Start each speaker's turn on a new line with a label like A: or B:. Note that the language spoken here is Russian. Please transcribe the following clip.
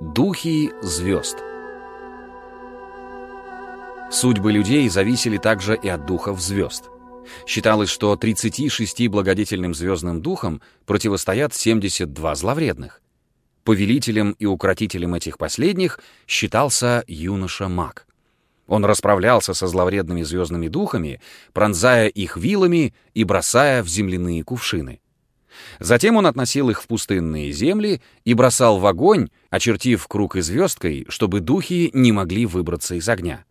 A: Духи звезд. Судьбы людей зависели также и от духов звезд. Считалось, что 36 благодетельным звездным духам противостоят 72 зловредных. Повелителем и укротителем этих последних считался юноша-маг. Он расправлялся со зловредными звездными духами, пронзая их вилами и бросая в земляные кувшины. Затем он относил их в пустынные земли и бросал в огонь, очертив круг и звездкой, чтобы духи не могли выбраться из огня.